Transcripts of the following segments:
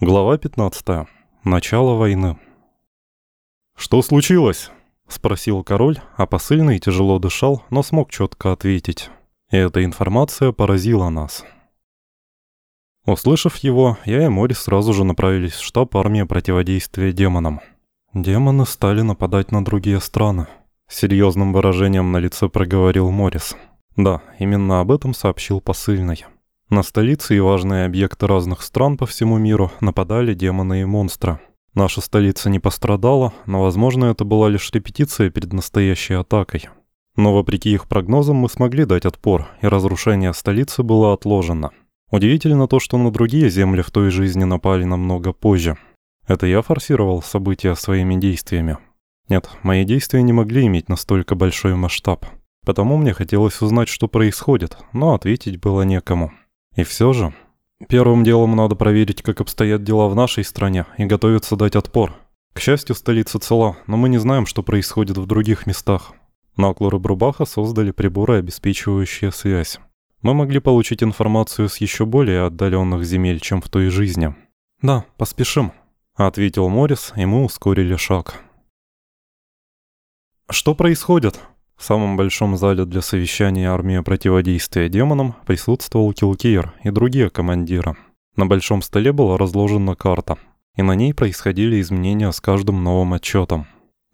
Глава 15. Начало войны. «Что случилось?» – спросил король, а посыльный тяжело дышал, но смог четко ответить. И эта информация поразила нас. Услышав его, я и Мори сразу же направились в штаб армии противодействия демонам. Демоны стали нападать на другие страны. Серьезным выражением на лице проговорил Морис. Да, именно об этом сообщил посыльный. На столицы и важные объекты разных стран по всему миру нападали демоны и монстры. Наша столица не пострадала, но, возможно, это была лишь репетиция перед настоящей атакой. Но вопреки их прогнозам мы смогли дать отпор, и разрушение столицы было отложено. Удивительно то, что на другие земли в той жизни напали намного позже. Это я форсировал события своими действиями. Нет, мои действия не могли иметь настолько большой масштаб. Потому мне хотелось узнать, что происходит, но ответить было некому. И все же, первым делом надо проверить, как обстоят дела в нашей стране и готовиться дать отпор. К счастью, столица цела, но мы не знаем, что происходит в других местах. Наклор и Брубаха создали приборы, обеспечивающие связь. Мы могли получить информацию с еще более отдаленных земель, чем в той жизни. «Да, поспешим», — ответил Морис, и мы ускорили шаг. «Что происходит?» В самом большом зале для совещания армии противодействия демонам присутствовал Килкейр и другие командиры. На большом столе была разложена карта, и на ней происходили изменения с каждым новым отчетом.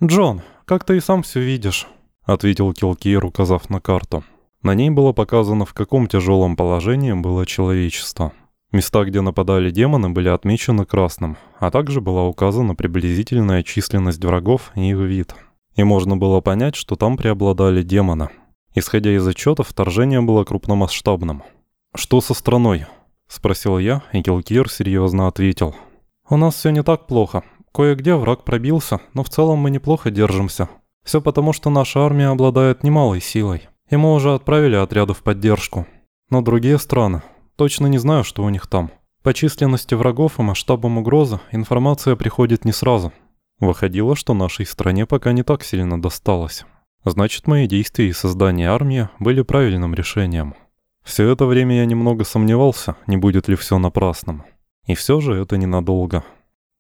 «Джон, как ты и сам все видишь», — ответил Килкейр, указав на карту. На ней было показано, в каком тяжелом положении было человечество. Места, где нападали демоны, были отмечены красным, а также была указана приблизительная численность врагов и их вид и можно было понять, что там преобладали демоны. Исходя из отчетов, вторжение было крупномасштабным. «Что со страной?» – спросил я, и Килкир серьезно ответил. «У нас все не так плохо. Кое-где враг пробился, но в целом мы неплохо держимся. Все потому, что наша армия обладает немалой силой, и мы уже отправили отряды в поддержку. Но другие страны, точно не знаю, что у них там. По численности врагов и масштабам угрозы информация приходит не сразу». Выходило, что нашей стране пока не так сильно досталось. Значит, мои действия и создание армии были правильным решением. Все это время я немного сомневался, не будет ли все напрасным. И все же это ненадолго.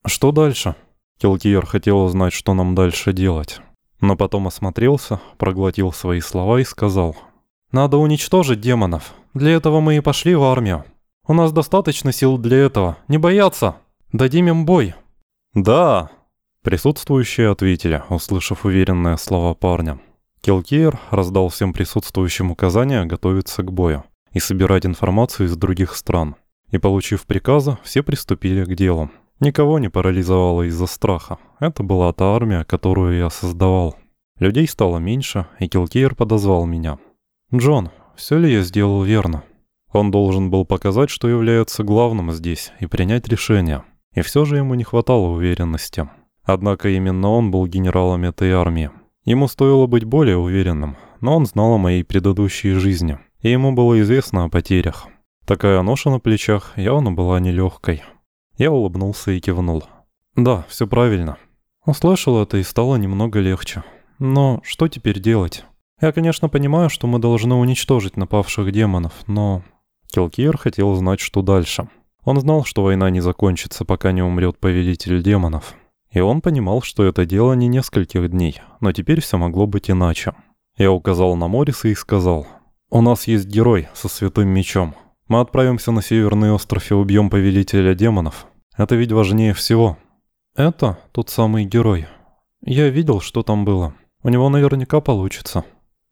Что дальше? Келкиер хотел узнать, что нам дальше делать. Но потом осмотрелся, проглотил свои слова и сказал. «Надо уничтожить демонов. Для этого мы и пошли в армию. У нас достаточно сил для этого. Не бояться. Дадим им бой». «Да!» Присутствующие ответили, услышав уверенные слова парня. Килкейр раздал всем присутствующим указания готовиться к бою и собирать информацию из других стран. И получив приказы, все приступили к делу. Никого не парализовало из-за страха. Это была та армия, которую я создавал. Людей стало меньше, и Килкейр подозвал меня. «Джон, все ли я сделал верно?» Он должен был показать, что является главным здесь, и принять решение. И все же ему не хватало уверенности. Однако именно он был генералом этой армии. Ему стоило быть более уверенным, но он знал о моей предыдущей жизни, и ему было известно о потерях. Такая ноша на плечах явно была нелегкой. Я улыбнулся и кивнул. «Да, все правильно». Услышал это и стало немного легче. Но что теперь делать? Я, конечно, понимаю, что мы должны уничтожить напавших демонов, но... Килкиер хотел знать, что дальше. Он знал, что война не закончится, пока не умрет повелитель демонов. И он понимал, что это дело не нескольких дней, но теперь все могло быть иначе. Я указал на Мориса и сказал, «У нас есть герой со святым мечом. Мы отправимся на Северный остров и убьем повелителя демонов. Это ведь важнее всего». «Это тот самый герой. Я видел, что там было. У него наверняка получится».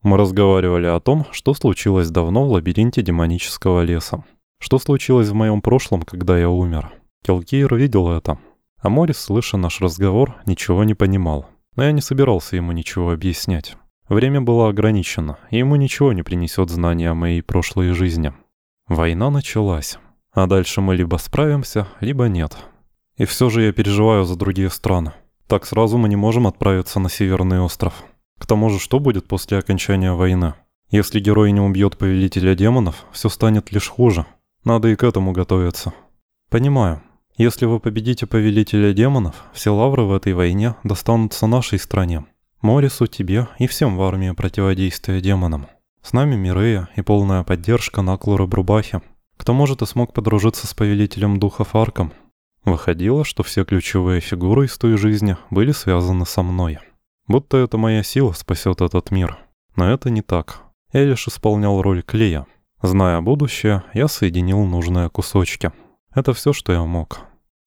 Мы разговаривали о том, что случилось давно в лабиринте демонического леса. Что случилось в моем прошлом, когда я умер. Келкейр видел это. А Морис, слыша наш разговор, ничего не понимал. Но я не собирался ему ничего объяснять. Время было ограничено, и ему ничего не принесет знания о моей прошлой жизни. Война началась. А дальше мы либо справимся, либо нет. И все же я переживаю за другие страны. Так сразу мы не можем отправиться на Северный остров. К тому же, что будет после окончания войны? Если герой не убьет повелителя демонов, все станет лишь хуже. Надо и к этому готовиться. Понимаю, если вы победите повелителя демонов, все лавры в этой войне достанутся нашей стране. Морису, тебе и всем в армии противодействия демонам. С нами Мирея и полная поддержка Наклора Брубахи. К тому же ты смог подружиться с повелителем духов Арком. Выходило, что все ключевые фигуры из той жизни были связаны со мной. Будто это моя сила спасет этот мир. Но это не так. Я лишь исполнял роль клея. Зная будущее, я соединил нужные кусочки. Это все, что я мог.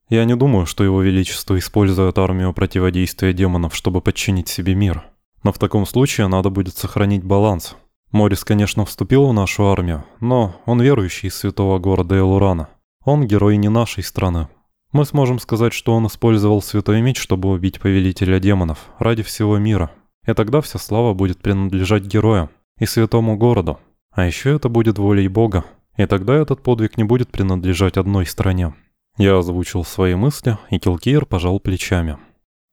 Я не думаю, что его величество использует армию противодействия демонов, чтобы подчинить себе мир. Но в таком случае надо будет сохранить баланс. Морис, конечно, вступил в нашу армию, но он верующий из святого города Элурана. Он герой не нашей страны. Мы сможем сказать, что он использовал святой меч, чтобы убить повелителя демонов, ради всего мира. И тогда вся слава будет принадлежать героям и святому городу. А еще это будет волей Бога. И тогда этот подвиг не будет принадлежать одной стране. Я озвучил свои мысли, и Килкиер пожал плечами.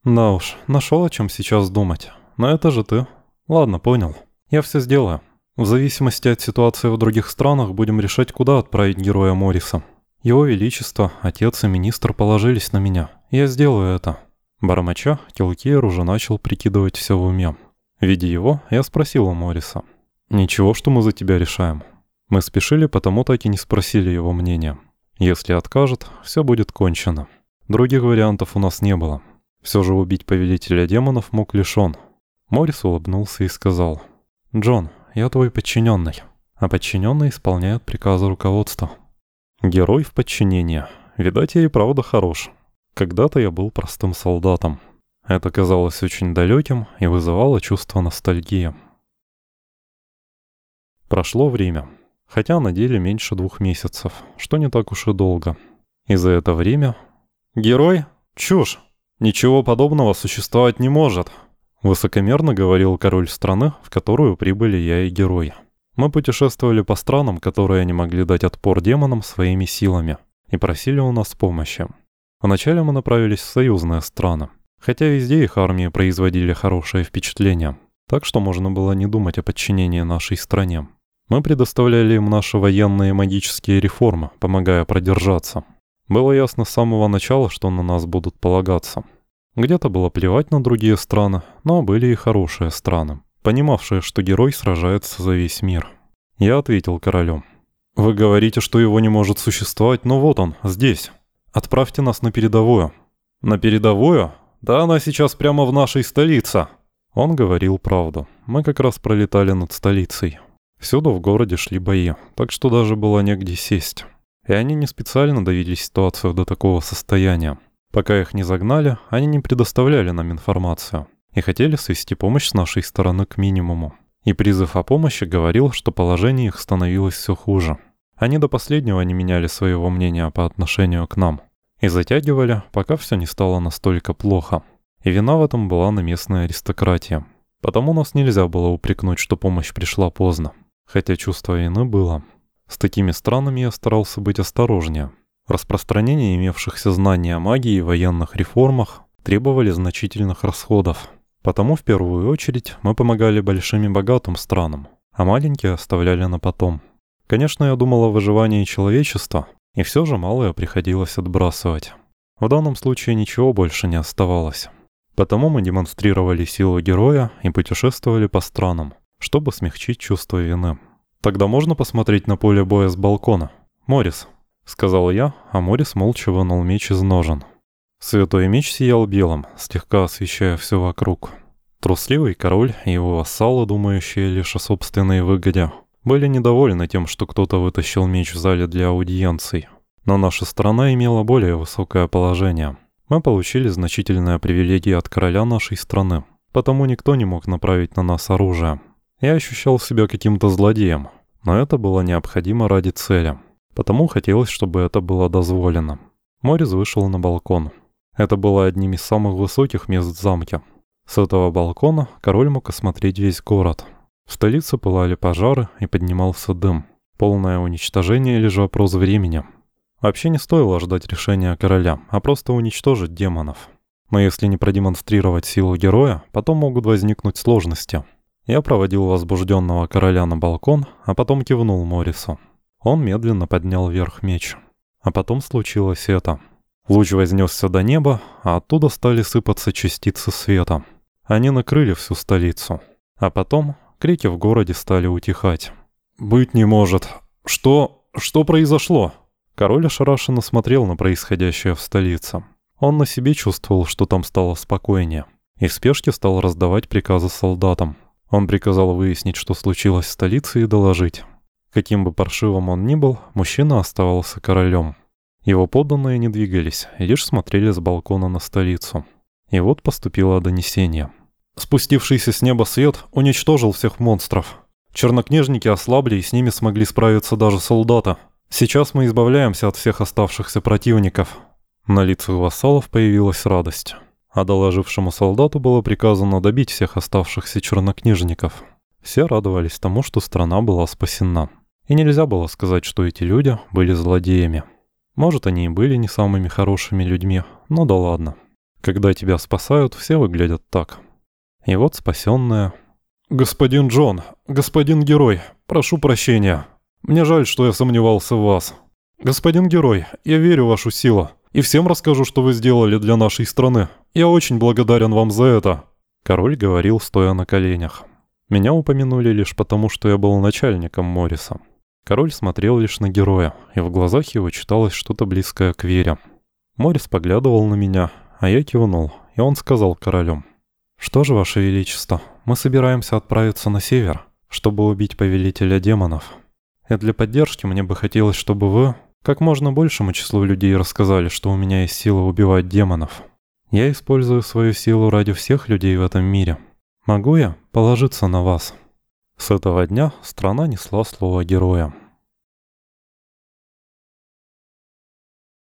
«Да уж, нашел о чем сейчас думать. Но это же ты. Ладно, понял. Я все сделаю. В зависимости от ситуации в других странах будем решать, куда отправить героя Мориса. Его Величество, отец и министр положились на меня. Я сделаю это». Бармача, Килкиер уже начал прикидывать все в уме. Видя его, я спросил у Мориса. «Ничего, что мы за тебя решаем». Мы спешили, потому так и не спросили его мнения. Если откажет, все будет кончено. Других вариантов у нас не было. Все же убить повелителя демонов мог лишь он. Морис улыбнулся и сказал. «Джон, я твой подчиненный, а подчиненный исполняет приказы руководства». Герой в подчинении. Видать, я и правда хорош. Когда-то я был простым солдатом. Это казалось очень далеким и вызывало чувство ностальгии. Прошло время, хотя на деле меньше двух месяцев, что не так уж и долго. И за это время... «Герой? Чушь! Ничего подобного существовать не может!» Высокомерно говорил король страны, в которую прибыли я и герой. Мы путешествовали по странам, которые не могли дать отпор демонам своими силами, и просили у нас помощи. Вначале мы направились в союзные страны, хотя везде их армии производили хорошее впечатление, так что можно было не думать о подчинении нашей стране. Мы предоставляли им наши военные магические реформы, помогая продержаться. Было ясно с самого начала, что на нас будут полагаться. Где-то было плевать на другие страны, но были и хорошие страны, понимавшие, что герой сражается за весь мир. Я ответил королю. «Вы говорите, что его не может существовать, но вот он, здесь. Отправьте нас на передовую». «На передовую? Да она сейчас прямо в нашей столице». Он говорил правду. Мы как раз пролетали над столицей. Всюду в городе шли бои, так что даже было негде сесть. И они не специально довели ситуацию до такого состояния. Пока их не загнали, они не предоставляли нам информацию и хотели свести помощь с нашей стороны к минимуму. И призыв о помощи говорил, что положение их становилось все хуже. Они до последнего не меняли своего мнения по отношению к нам. И затягивали, пока все не стало настолько плохо. И вина в этом была на местной аристократии. Потому нас нельзя было упрекнуть, что помощь пришла поздно хотя чувство вины было. С такими странами я старался быть осторожнее. Распространение имевшихся знаний о магии и военных реформах требовали значительных расходов. Потому в первую очередь мы помогали большим и богатым странам, а маленькие оставляли на потом. Конечно, я думал о выживании человечества, и все же малое приходилось отбрасывать. В данном случае ничего больше не оставалось. Потому мы демонстрировали силу героя и путешествовали по странам, чтобы смягчить чувство вины. «Тогда можно посмотреть на поле боя с балкона? Морис», — сказал я, а Морис молча вынул меч из ножен. Святой меч сиял белым, слегка освещая все вокруг. Трусливый король и его вассалы, думающие лишь о собственной выгоде, были недовольны тем, что кто-то вытащил меч в зале для аудиенций. Но наша страна имела более высокое положение. Мы получили значительные привилегии от короля нашей страны, потому никто не мог направить на нас оружие. Я ощущал себя каким-то злодеем, но это было необходимо ради цели. Потому хотелось, чтобы это было дозволено. Морис вышел на балкон. Это было одним из самых высоких мест в замке. С этого балкона король мог осмотреть весь город. В столице пылали пожары и поднимался дым. Полное уничтожение лишь вопрос времени. Вообще не стоило ждать решения короля, а просто уничтожить демонов. Но если не продемонстрировать силу героя, потом могут возникнуть сложности. Я проводил возбужденного короля на балкон, а потом кивнул Морису. Он медленно поднял вверх меч. А потом случилось это. Луч вознесся до неба, а оттуда стали сыпаться частицы света. Они накрыли всю столицу. А потом крики в городе стали утихать. «Быть не может! Что... что произошло?» Король ошарашенно смотрел на происходящее в столице. Он на себе чувствовал, что там стало спокойнее. И в спешке стал раздавать приказы солдатам. Он приказал выяснить, что случилось в столице и доложить. Каким бы паршивым он ни был, мужчина оставался королем. Его подданные не двигались, лишь смотрели с балкона на столицу. И вот поступило донесение. Спустившийся с неба свет уничтожил всех монстров. Чернокнижники ослабли и с ними смогли справиться даже солдаты. Сейчас мы избавляемся от всех оставшихся противников. На лицах вассалов появилась радость. А доложившему солдату было приказано добить всех оставшихся чернокнижников. Все радовались тому, что страна была спасена. И нельзя было сказать, что эти люди были злодеями. Может, они и были не самыми хорошими людьми, но да ладно. Когда тебя спасают, все выглядят так. И вот спасенная. «Господин Джон, господин герой, прошу прощения. Мне жаль, что я сомневался в вас. Господин герой, я верю в вашу силу. И всем расскажу, что вы сделали для нашей страны. Я очень благодарен вам за это». Король говорил, стоя на коленях. Меня упомянули лишь потому, что я был начальником Морриса. Король смотрел лишь на героя, и в глазах его читалось что-то близкое к вере. Морис поглядывал на меня, а я кивнул, и он сказал королю. «Что же, Ваше Величество, мы собираемся отправиться на север, чтобы убить повелителя демонов. И для поддержки мне бы хотелось, чтобы вы как можно большему числу людей рассказали, что у меня есть сила убивать демонов. Я использую свою силу ради всех людей в этом мире. Могу я положиться на вас?» С этого дня страна несла слово героя.